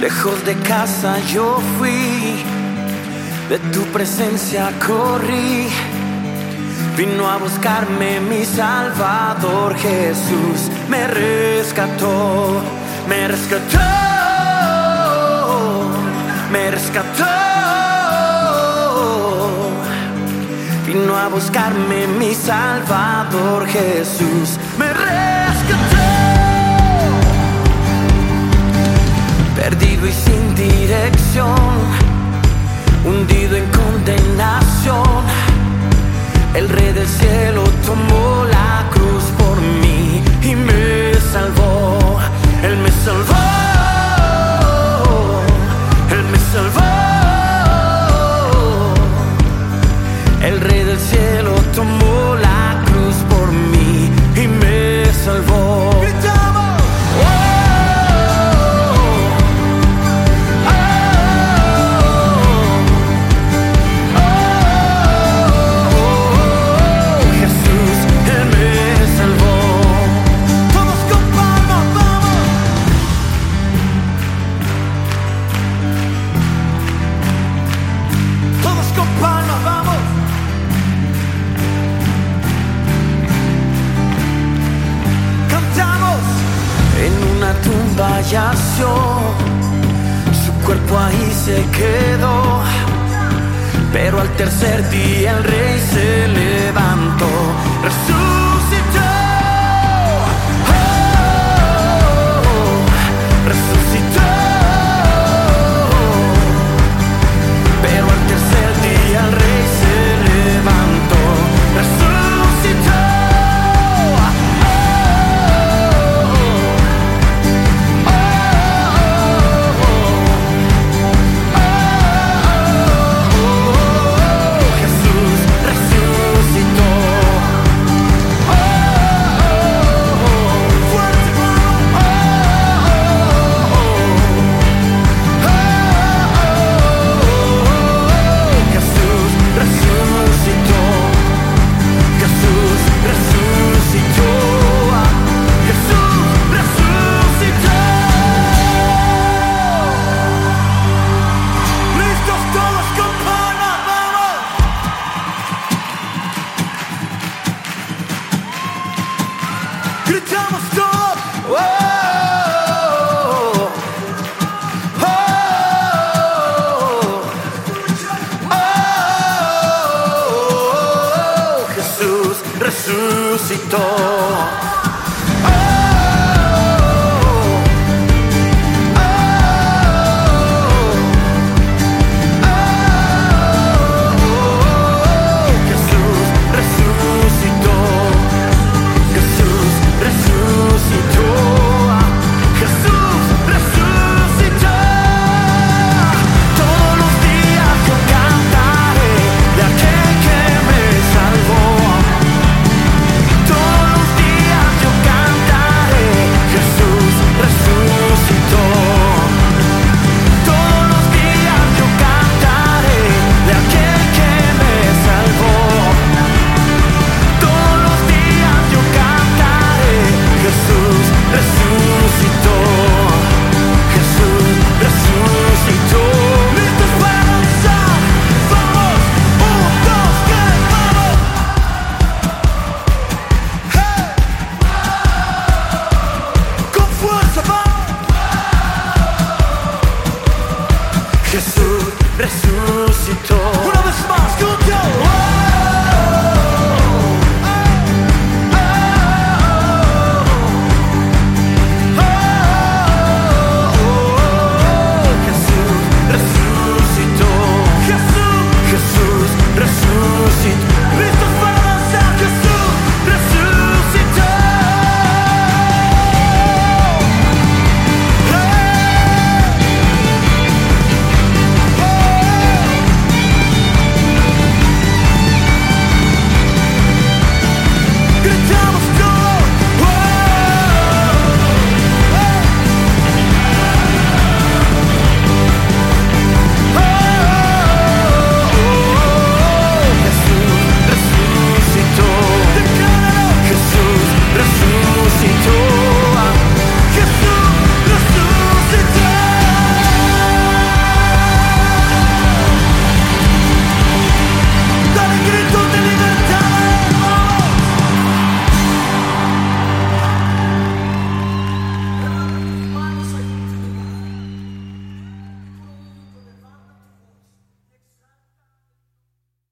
Lejos de casa yo fui, de tu presencia corrí. Vino a buscarme mi Salvador Jesús, me rescató, me rescató, me rescató. Vino a buscarme mi Salvador Jesús, me su cuerpo ahí se quedó. Pero al tercer día el rey se levantó. grito